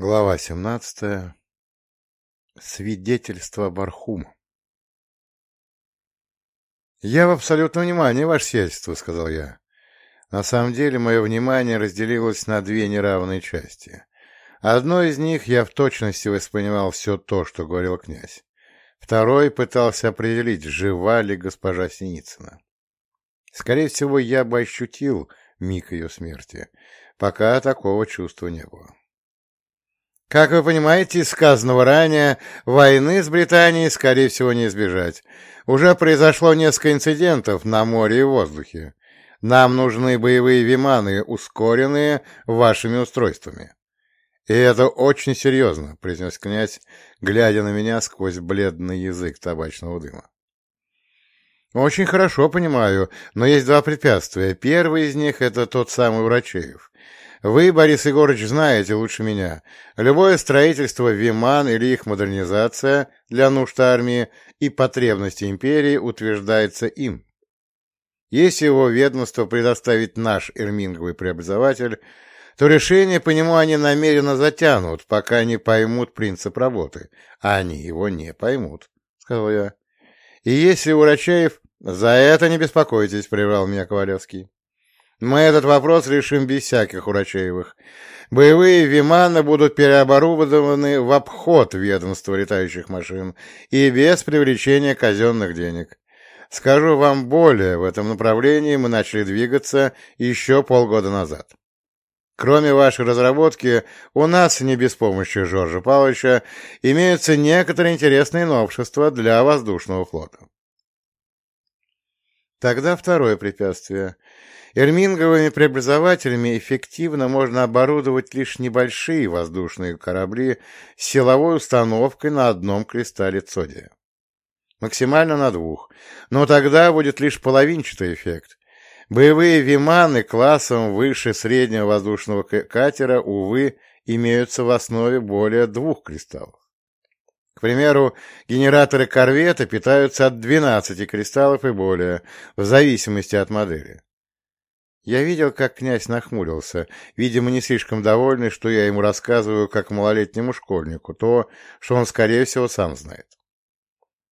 Глава 17. Свидетельство Бархума. «Я в абсолютном внимании, ваше сельство», — сказал я. На самом деле мое внимание разделилось на две неравные части. Одной из них я в точности воспринимал все то, что говорил князь. Второй пытался определить, жива ли госпожа Синицына. Скорее всего, я бы ощутил миг ее смерти, пока такого чувства не было. Как вы понимаете, из сказанного ранее, войны с Британией, скорее всего, не избежать. Уже произошло несколько инцидентов на море и воздухе. Нам нужны боевые виманы, ускоренные вашими устройствами. И это очень серьезно, — произнес князь, глядя на меня сквозь бледный язык табачного дыма. Очень хорошо понимаю, но есть два препятствия. Первый из них — это тот самый Урачеев. Вы, Борис Егорович, знаете лучше меня. Любое строительство Виман или их модернизация для нужд армии и потребности империи утверждается им. Если его ведомство предоставит наш эрминговый преобразователь, то решение по нему они намеренно затянут, пока не поймут принцип работы. А они его не поймут, — сказал я. И если Урачаев... — За это не беспокойтесь, — прервал меня Ковалевский. Мы этот вопрос решим без всяких Урачеевых. Боевые Виманы будут переоборудованы в обход ведомства летающих машин и без привлечения казенных денег. Скажу вам более, в этом направлении мы начали двигаться еще полгода назад. Кроме вашей разработки, у нас, не без помощи Жоржа Павловича, имеются некоторые интересные новшества для воздушного флота. Тогда второе препятствие — Эрминговыми преобразователями эффективно можно оборудовать лишь небольшие воздушные корабли с силовой установкой на одном кристалле цодия. Максимально на двух, но тогда будет лишь половинчатый эффект. Боевые виманы классом выше среднего воздушного катера, увы, имеются в основе более двух кристаллов. К примеру, генераторы корвета питаются от 12 кристаллов и более, в зависимости от модели. Я видел, как князь нахмурился, видимо, не слишком довольный, что я ему рассказываю как малолетнему школьнику, то, что он, скорее всего, сам знает.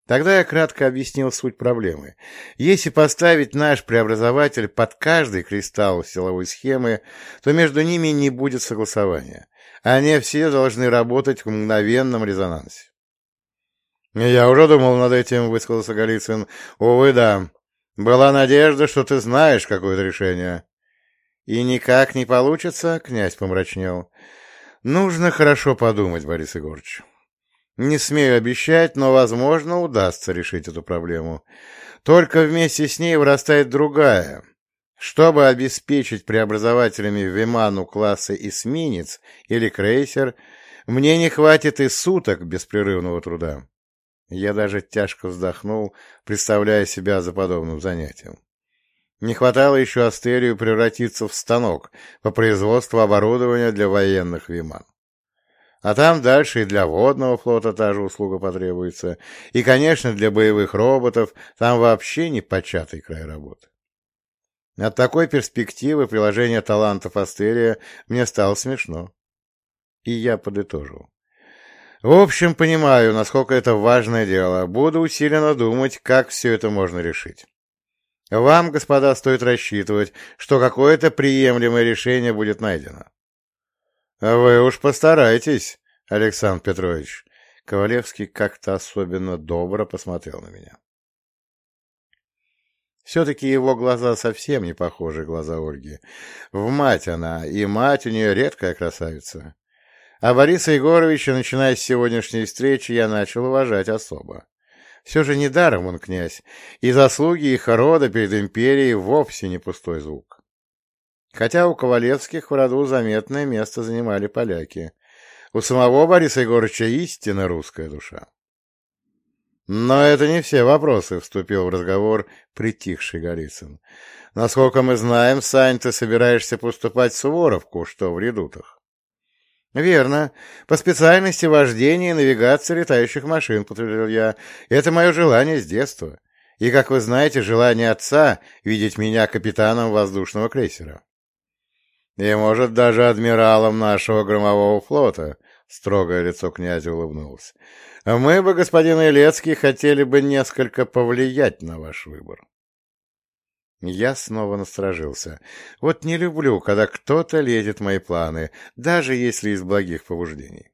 Тогда я кратко объяснил суть проблемы. Если поставить наш преобразователь под каждый кристалл силовой схемы, то между ними не будет согласования. Они все должны работать в мгновенном резонансе. «Я уже думал над этим», — высказался Голицын. «Увы, да. Была надежда, что ты знаешь какое-то решение. И никак не получится, князь помрачнел. Нужно хорошо подумать, Борис Егорович. Не смею обещать, но, возможно, удастся решить эту проблему. Только вместе с ней вырастает другая. Чтобы обеспечить преобразователями Виману класса эсминец или крейсер, мне не хватит и суток беспрерывного труда. Я даже тяжко вздохнул, представляя себя за подобным занятием. Не хватало еще Астерию превратиться в станок по производству оборудования для военных виман. А там дальше и для водного флота та же услуга потребуется, и, конечно, для боевых роботов там вообще не початый край работы. От такой перспективы приложения талантов Астерия мне стало смешно. И я подытожил. В общем, понимаю, насколько это важное дело. Буду усиленно думать, как все это можно решить. Вам, господа, стоит рассчитывать, что какое-то приемлемое решение будет найдено. — Вы уж постарайтесь, Александр Петрович. Ковалевский как-то особенно добро посмотрел на меня. Все-таки его глаза совсем не похожи глаза Ольги. В мать она, и мать у нее редкая красавица. А Бориса Егоровича, начиная с сегодняшней встречи, я начал уважать особо. Все же недаром он князь, и заслуги их рода перед империей вовсе не пустой звук. Хотя у Ковалевских в роду заметное место занимали поляки. У самого Бориса Егоровича истинно русская душа. Но это не все вопросы, — вступил в разговор притихший Голицын. Насколько мы знаем, Сань, ты собираешься поступать в Суворовку, что в редутах. «Верно. По специальности вождения и навигации летающих машин», — подтвердил я. «Это мое желание с детства. И, как вы знаете, желание отца — видеть меня капитаном воздушного крейсера». «И, может, даже адмиралом нашего громового флота», — Строгое лицо князя улыбнулось. «Мы бы, господин Илецкий, хотели бы несколько повлиять на ваш выбор». Я снова насторожился. Вот не люблю, когда кто-то лезет в мои планы, даже если из благих побуждений.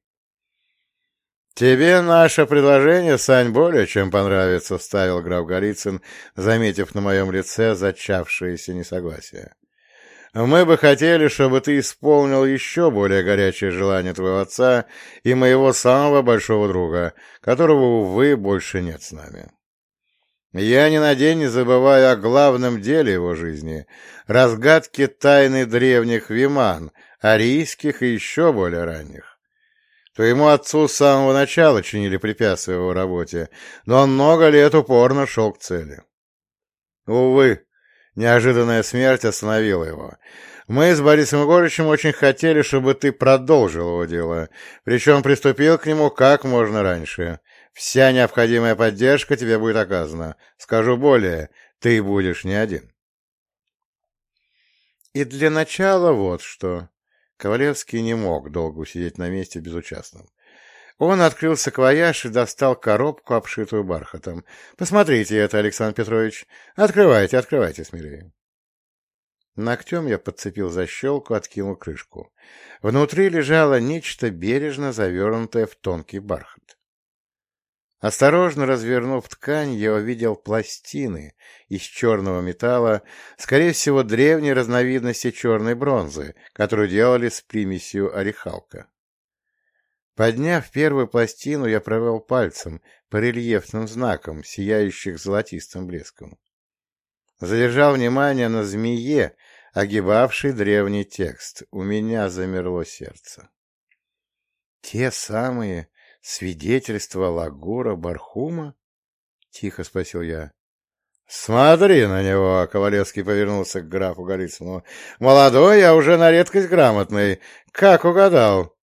«Тебе наше предложение, Сань, более чем понравится», — вставил граф Голицын, заметив на моем лице зачавшееся несогласие. Мы бы хотели, чтобы ты исполнил еще более горячее желание твоего отца и моего самого большого друга, которого, увы, больше нет с нами. Я ни на день не забываю о главном деле его жизни — разгадке тайны древних виман, арийских и еще более ранних. Твоему отцу с самого начала чинили препятствия его работе, но он много лет упорно шел к цели. Увы, Неожиданная смерть остановила его. Мы с Борисом Егоровичем очень хотели, чтобы ты продолжил его дело, причем приступил к нему как можно раньше. Вся необходимая поддержка тебе будет оказана. Скажу более, ты будешь не один. И для начала вот что. Ковалевский не мог долго сидеть на месте безучастным. Он открыл саквояж и достал коробку, обшитую бархатом. «Посмотрите это, Александр Петрович. Открывайте, открывайте смелее». Ногтем я подцепил защелку, откинул крышку. Внутри лежало нечто бережно завернутое в тонкий бархат. Осторожно развернув ткань, я увидел пластины из черного металла, скорее всего, древней разновидности черной бронзы, которую делали с примесью орехалка. Подняв первую пластину, я провел пальцем по рельефным знакам, сияющих золотистым блеском. Задержал внимание на змее, огибавшей древний текст. У меня замерло сердце. «Те самые свидетельства Лагура Бархума?» — тихо спросил я. «Смотри на него!» — Ковалевский повернулся к графу Голицыну. «Молодой, а уже на редкость грамотный. Как угадал?»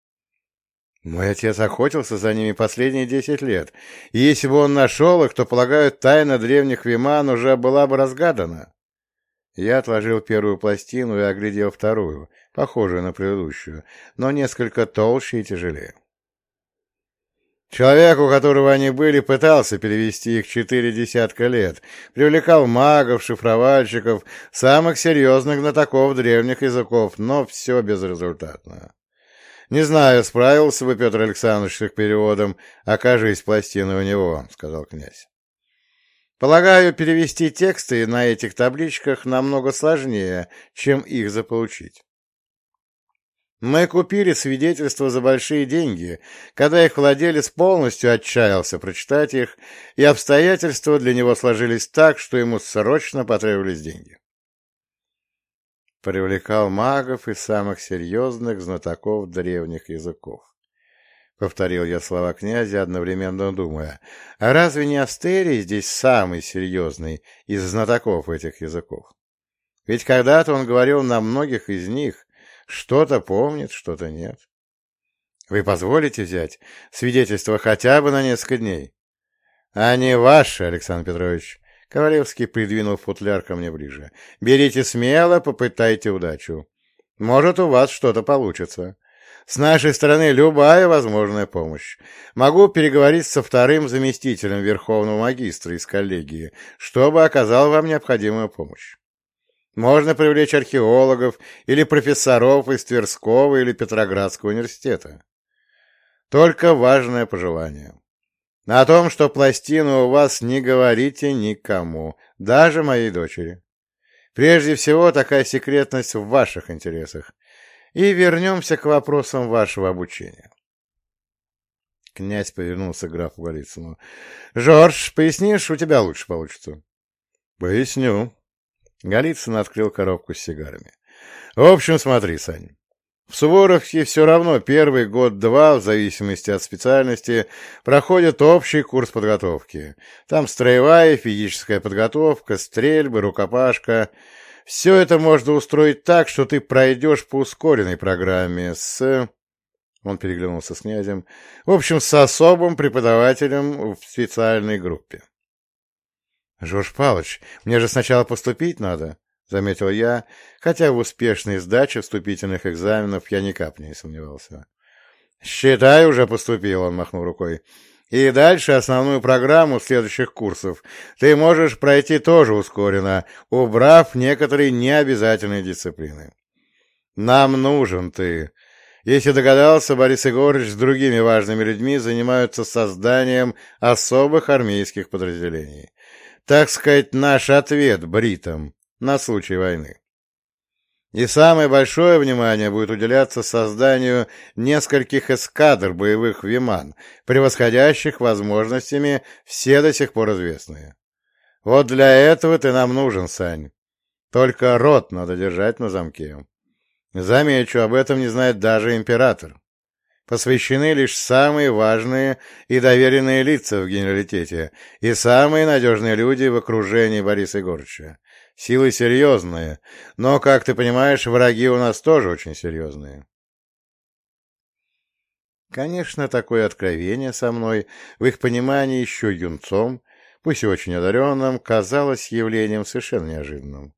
Мой отец охотился за ними последние десять лет, и если бы он нашел их, то, полагаю, тайна древних Виман уже была бы разгадана. Я отложил первую пластину и оглядел вторую, похожую на предыдущую, но несколько толще и тяжелее. Человек, у которого они были, пытался перевести их четыре десятка лет, привлекал магов, шифровальщиков, самых серьезных знатоков древних языков, но все безрезультатно. Не знаю, справился бы Петр Александрович с их переводом, окажись пластины у него, — сказал князь. Полагаю, перевести тексты на этих табличках намного сложнее, чем их заполучить. Мы купили свидетельства за большие деньги, когда их владелец полностью отчаялся прочитать их, и обстоятельства для него сложились так, что ему срочно потребовались деньги привлекал магов и самых серьезных знатоков древних языков. Повторил я слова князя, одновременно думая, а разве не Астерий здесь самый серьезный из знатоков этих языков? Ведь когда-то он говорил на многих из них, что-то помнит, что-то нет. Вы позволите взять свидетельство хотя бы на несколько дней? — Они ваши, Александр Петрович, Ковалевский придвинул футляр ко мне ближе. «Берите смело, попытайте удачу. Может, у вас что-то получится. С нашей стороны любая возможная помощь. Могу переговорить со вторым заместителем Верховного магистра из коллегии, чтобы оказал вам необходимую помощь. Можно привлечь археологов или профессоров из Тверского или Петроградского университета. Только важное пожелание. О том, что пластину у вас не говорите никому, даже моей дочери. Прежде всего, такая секретность в ваших интересах. И вернемся к вопросам вашего обучения. Князь повернулся к графу Голицыну. — Жорж, пояснишь, у тебя лучше получится. — Поясню. Голицын открыл коробку с сигарами. — В общем, смотри, Сань. В Суворовске все равно первый год-два, в зависимости от специальности, проходит общий курс подготовки. Там строевая, физическая подготовка, стрельбы, рукопашка. Все это можно устроить так, что ты пройдешь по ускоренной программе с... Он переглянулся с князем. В общем, с особым преподавателем в специальной группе. — Жорж Павлович, мне же сначала поступить надо. — заметил я, хотя в успешной сдаче вступительных экзаменов я ни капли не сомневался. Считай, уже поступил, он махнул рукой. И дальше основную программу следующих курсов ты можешь пройти тоже ускоренно, убрав некоторые необязательные дисциплины. Нам нужен ты. Если догадался, Борис Егорович с другими важными людьми занимаются созданием особых армейских подразделений. Так сказать, наш ответ бритам на случай войны. И самое большое внимание будет уделяться созданию нескольких эскадр боевых «Виман», превосходящих возможностями все до сих пор известные. Вот для этого ты нам нужен, Сань. Только рот надо держать на замке. Замечу, об этом не знает даже император. Посвящены лишь самые важные и доверенные лица в генералитете и самые надежные люди в окружении Бориса Егоровича. Силы серьезные, но, как ты понимаешь, враги у нас тоже очень серьезные. Конечно, такое откровение со мной, в их понимании еще юнцом, пусть и очень одаренным, казалось явлением совершенно неожиданным.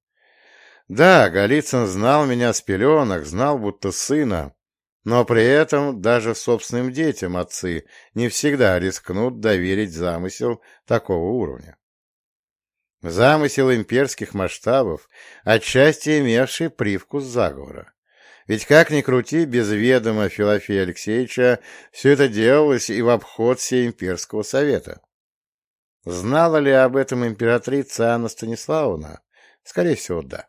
Да, Голицын знал меня с пеленок, знал будто сына, но при этом даже собственным детям отцы не всегда рискнут доверить замысел такого уровня. Замысел имперских масштабов, отчасти имевший привкус заговора. Ведь как ни крути, без ведома Филофея Алексеевича все это делалось и в обход имперского совета. Знала ли об этом императрица Анна Станиславовна? Скорее всего, да.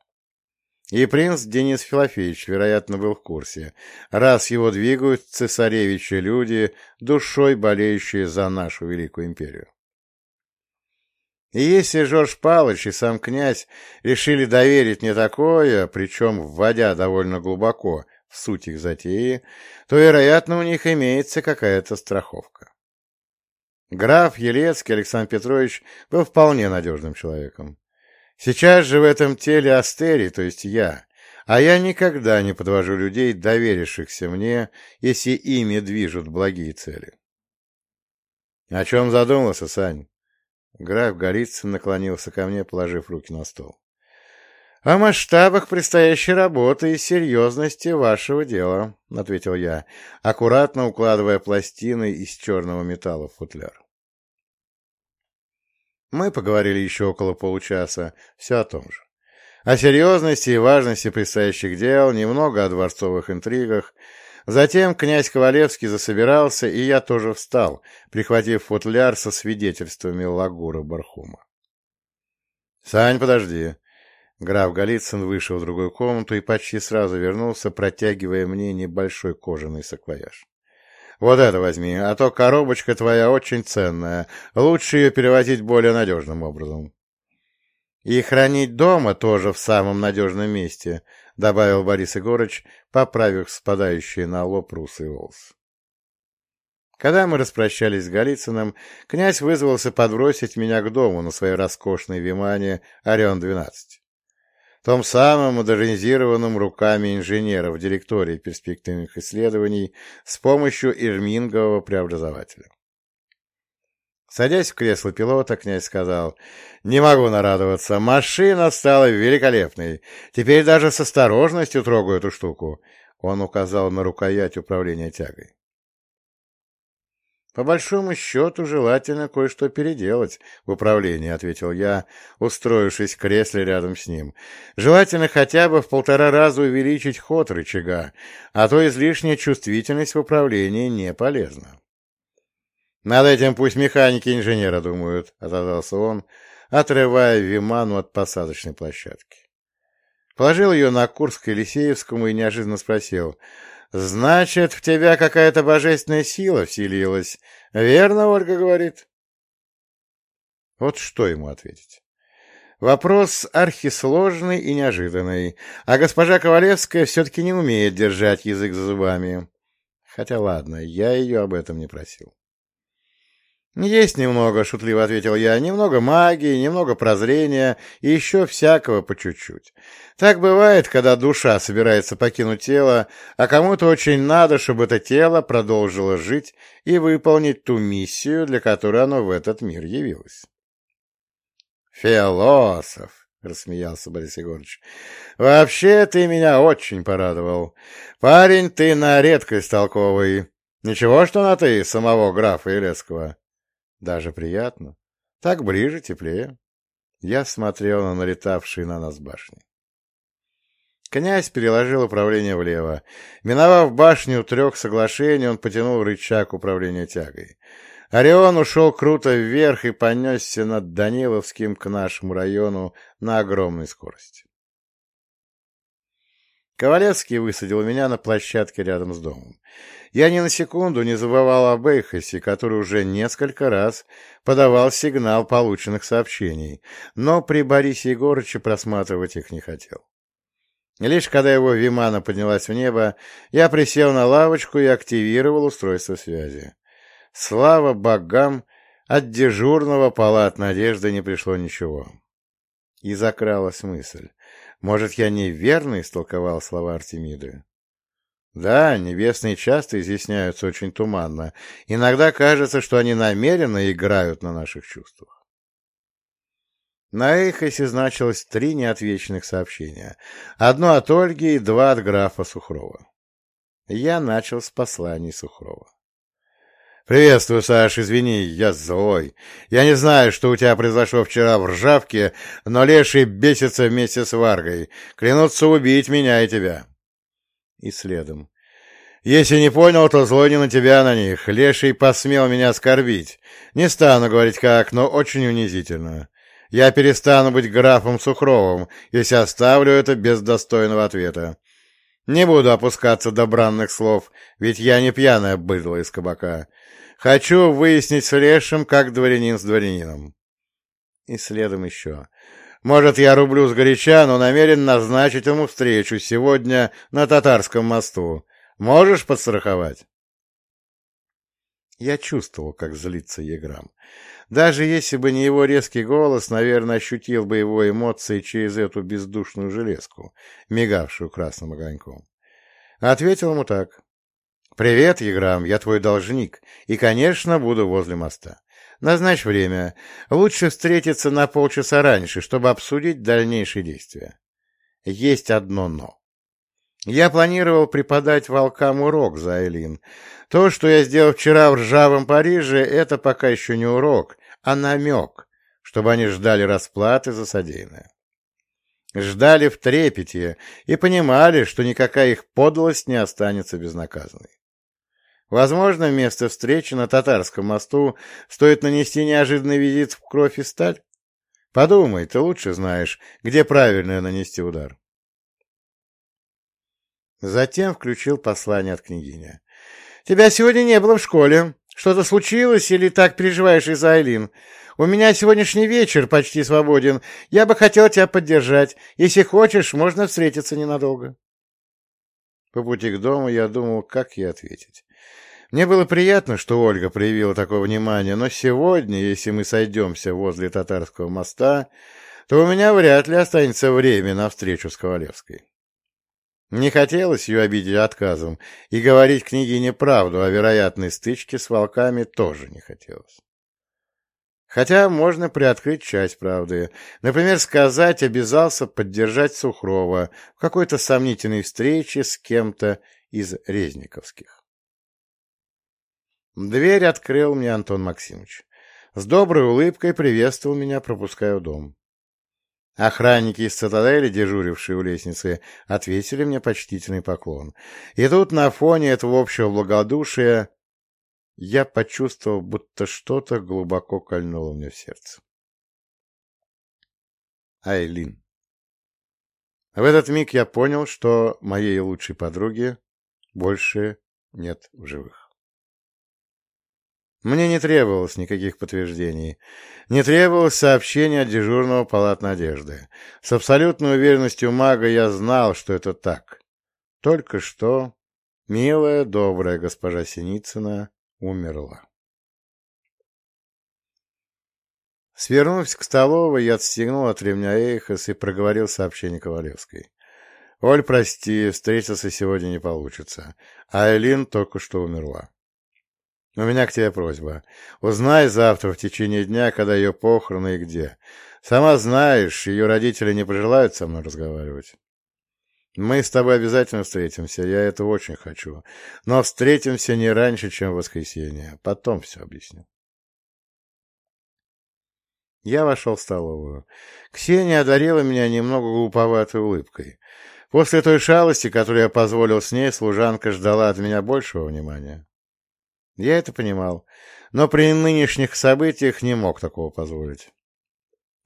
И принц Денис Филофеевич, вероятно, был в курсе, раз его двигают цесаревичи люди, душой болеющие за нашу великую империю. И если Жорж Павлович и сам князь решили доверить мне такое, причем вводя довольно глубоко в суть их затеи, то, вероятно, у них имеется какая-то страховка. Граф Елецкий Александр Петрович был вполне надежным человеком. Сейчас же в этом теле Астерий, то есть я, а я никогда не подвожу людей, доверившихся мне, если ими движут благие цели. — О чем задумался, Сань? Граф Голицын наклонился ко мне, положив руки на стол. — О масштабах предстоящей работы и серьезности вашего дела, — ответил я, аккуратно укладывая пластины из черного металла в футляр. Мы поговорили еще около получаса, все о том же. О серьезности и важности предстоящих дел, немного о дворцовых интригах, Затем князь Ковалевский засобирался, и я тоже встал, прихватив футляр со свидетельствами Лагура Бархума. — Сань, подожди. Граф Голицын вышел в другую комнату и почти сразу вернулся, протягивая мне небольшой кожаный саквояж. — Вот это возьми, а то коробочка твоя очень ценная. Лучше ее перевозить более надежным образом. — И хранить дома тоже в самом надежном месте, — добавил Борис Егорыч, поправив спадающие на лоб русый волос. Когда мы распрощались с Голицыным, князь вызвался подбросить меня к дому на своей роскошной Вимане «Орион-12». Том самым модернизированным руками инженеров директории перспективных исследований с помощью ирмингового преобразователя. Садясь в кресло пилота, князь сказал, «Не могу нарадоваться, машина стала великолепной. Теперь даже с осторожностью трогаю эту штуку». Он указал на рукоять управления тягой. «По большому счету, желательно кое-что переделать в управлении», — ответил я, устроившись в кресле рядом с ним. «Желательно хотя бы в полтора раза увеличить ход рычага, а то излишняя чувствительность в управлении не полезна». Над этим пусть механики и инженеры думают, — отозвался он, отрывая Виману от посадочной площадки. Положил ее на Курск Елисеевскому и неожиданно спросил. — Значит, в тебя какая-то божественная сила вселилась. Верно, Ольга говорит? Вот что ему ответить. Вопрос архисложный и неожиданный, а госпожа Ковалевская все-таки не умеет держать язык за зубами. Хотя ладно, я ее об этом не просил. «Есть немного», — шутливо ответил я, — «немного магии, немного прозрения и еще всякого по чуть-чуть. Так бывает, когда душа собирается покинуть тело, а кому-то очень надо, чтобы это тело продолжило жить и выполнить ту миссию, для которой оно в этот мир явилось». «Философ», — рассмеялся Борис Егорович. — Вообще ты меня очень порадовал. Парень, ты на редкость толковый. Ничего, что на ты самого графа Елецкого. Даже приятно. Так ближе, теплее. Я смотрел на налетавшие на нас башни. Князь переложил управление влево. Миновав башню трех соглашений, он потянул рычаг управления тягой. Орион ушел круто вверх и понесся над Даниловским к нашему району на огромной скорости. Ковалевский высадил меня на площадке рядом с домом. Я ни на секунду не забывал об Эйхосе, который уже несколько раз подавал сигнал полученных сообщений, но при Борисе Егорыче просматривать их не хотел. Лишь когда его Вимана поднялась в небо, я присел на лавочку и активировал устройство связи. Слава богам, от дежурного палат надежды не пришло ничего. И закралась мысль. Может, я неверно истолковал слова Артемиды? Да, небесные часто изъясняются очень туманно. Иногда кажется, что они намеренно играют на наших чувствах. На Эйхосе значилось три неотвеченных сообщения. Одно от Ольги и два от графа Сухрова. Я начал с посланий Сухрова. «Приветствую, Саш, извини, я злой. Я не знаю, что у тебя произошло вчера в Ржавке, но Леший бесится вместе с Варгой. Клянутся убить меня и тебя». И следом. «Если не понял, то злой не на тебя, а на них. Леший посмел меня оскорбить. Не стану говорить как, но очень унизительно. Я перестану быть графом Сухровым, если оставлю это без достойного ответа. Не буду опускаться до бранных слов, ведь я не пьяная быдло из кабака. Хочу выяснить с Лешим, как дворянин с дворянином. И следом еще. Может, я рублю сгоряча, но намерен назначить ему встречу сегодня на Татарском мосту. Можешь подстраховать? Я чувствовал, как злится Еграм. Даже если бы не его резкий голос, наверное, ощутил бы его эмоции через эту бездушную железку, мигавшую красным огоньком. Ответил ему так. «Привет, Еграм, я твой должник, и, конечно, буду возле моста. Назначь время. Лучше встретиться на полчаса раньше, чтобы обсудить дальнейшие действия. Есть одно «но». Я планировал преподать волкам урок за Айлин. То, что я сделал вчера в ржавом Париже, это пока еще не урок, а намек, чтобы они ждали расплаты за содеянное. Ждали в трепете и понимали, что никакая их подлость не останется безнаказанной. Возможно, вместо встречи на Татарском мосту стоит нанести неожиданный визит в кровь и сталь? Подумай, ты лучше знаешь, где правильно нанести удар. Затем включил послание от княгини. «Тебя сегодня не было в школе. Что-то случилось или так переживаешь из-за Айлин? У меня сегодняшний вечер почти свободен. Я бы хотел тебя поддержать. Если хочешь, можно встретиться ненадолго». По пути к дому я думал, как ей ответить. Мне было приятно, что Ольга проявила такое внимание, но сегодня, если мы сойдемся возле Татарского моста, то у меня вряд ли останется время на встречу с Ковалевской. Не хотелось ее обидеть отказом, и говорить княгине правду о вероятной стычке с волками тоже не хотелось. Хотя можно приоткрыть часть правды. Например, сказать обязался поддержать Сухрова в какой-то сомнительной встрече с кем-то из резниковских. Дверь открыл мне Антон Максимович. С доброй улыбкой приветствовал меня, пропуская в дом. Охранники из цитадели, дежурившие у лестницы, ответили мне почтительный поклон. И тут на фоне этого общего благодушия я почувствовал, будто что-то глубоко кольнуло мне в сердце. Айлин. В этот миг я понял, что моей лучшей подруги больше нет в живых. Мне не требовалось никаких подтверждений. Не требовалось сообщения от дежурного палат надежды. С абсолютной уверенностью мага я знал, что это так. Только что милая, добрая госпожа Синицына умерла. Свернувшись к столовой, я отстегнул от ремня Эйхос и проговорил сообщение Ковалевской. «Оль, прости, встретиться сегодня не получится. А Элин только что умерла. У меня к тебе просьба. Узнай завтра в течение дня, когда ее похороны и где. Сама знаешь, ее родители не пожелают со мной разговаривать. Мы с тобой обязательно встретимся, я этого очень хочу. Но встретимся не раньше, чем в воскресенье. Потом все объясню. Я вошел в столовую. Ксения одарила меня немного глуповатой улыбкой. После той шалости, которую я позволил с ней, служанка ждала от меня большего внимания. Я это понимал, но при нынешних событиях не мог такого позволить.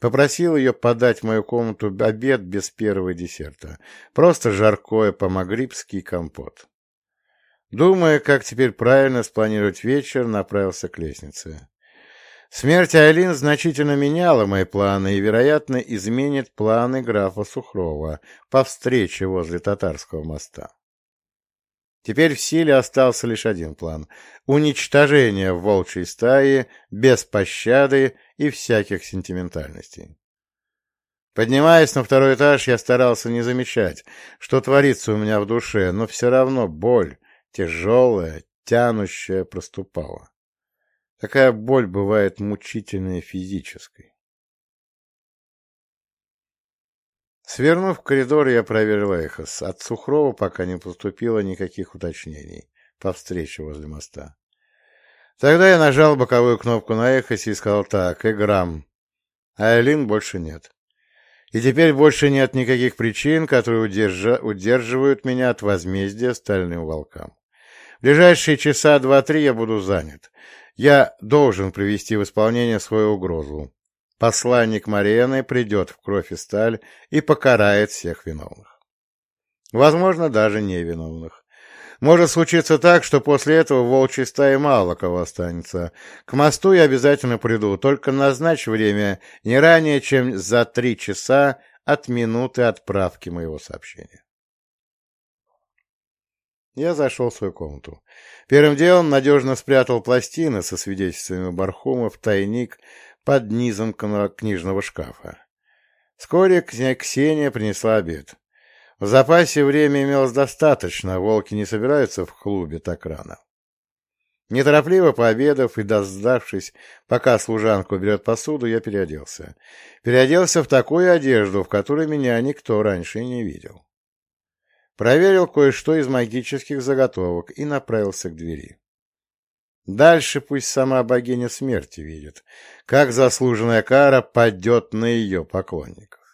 Попросил ее подать в мою комнату обед без первого десерта. Просто жаркое по-магрибски компот. Думая, как теперь правильно спланировать вечер, направился к лестнице. Смерть Айлин значительно меняла мои планы и, вероятно, изменит планы графа Сухрова по встрече возле Татарского моста. Теперь в силе остался лишь один план — уничтожение волчьей стаи без пощады и всяких сентиментальностей. Поднимаясь на второй этаж, я старался не замечать, что творится у меня в душе, но все равно боль, тяжелая, тянущая, проступала. Такая боль бывает мучительной физической. Свернув в коридор, я проверил Эхос. От Сухрова пока не поступило никаких уточнений по встрече возле моста. Тогда я нажал боковую кнопку на Эхосе и сказал так, Эграм, а Элин больше нет. И теперь больше нет никаких причин, которые удержа... удерживают меня от возмездия стальным волкам. В ближайшие часа два-три я буду занят. Я должен привести в исполнение свою угрозу. Посланник Мариэны придет в кровь и сталь и покарает всех виновных. Возможно, даже невиновных. Может случиться так, что после этого волчьей стае мало кого останется. К мосту я обязательно приду, только назначь время не ранее, чем за три часа от минуты отправки моего сообщения. Я зашел в свою комнату. Первым делом надежно спрятал пластины со свидетельствами Бархума в тайник под низом книжного шкафа. Вскоре Ксения принесла обед. В запасе время имелось достаточно, волки не собираются в клубе так рано. Неторопливо пообедав и дождавшись, пока служанка уберет посуду, я переоделся. Переоделся в такую одежду, в которой меня никто раньше не видел. Проверил кое-что из магических заготовок и направился к двери. Дальше пусть сама богиня смерти видит, как заслуженная кара падет на ее поклонников.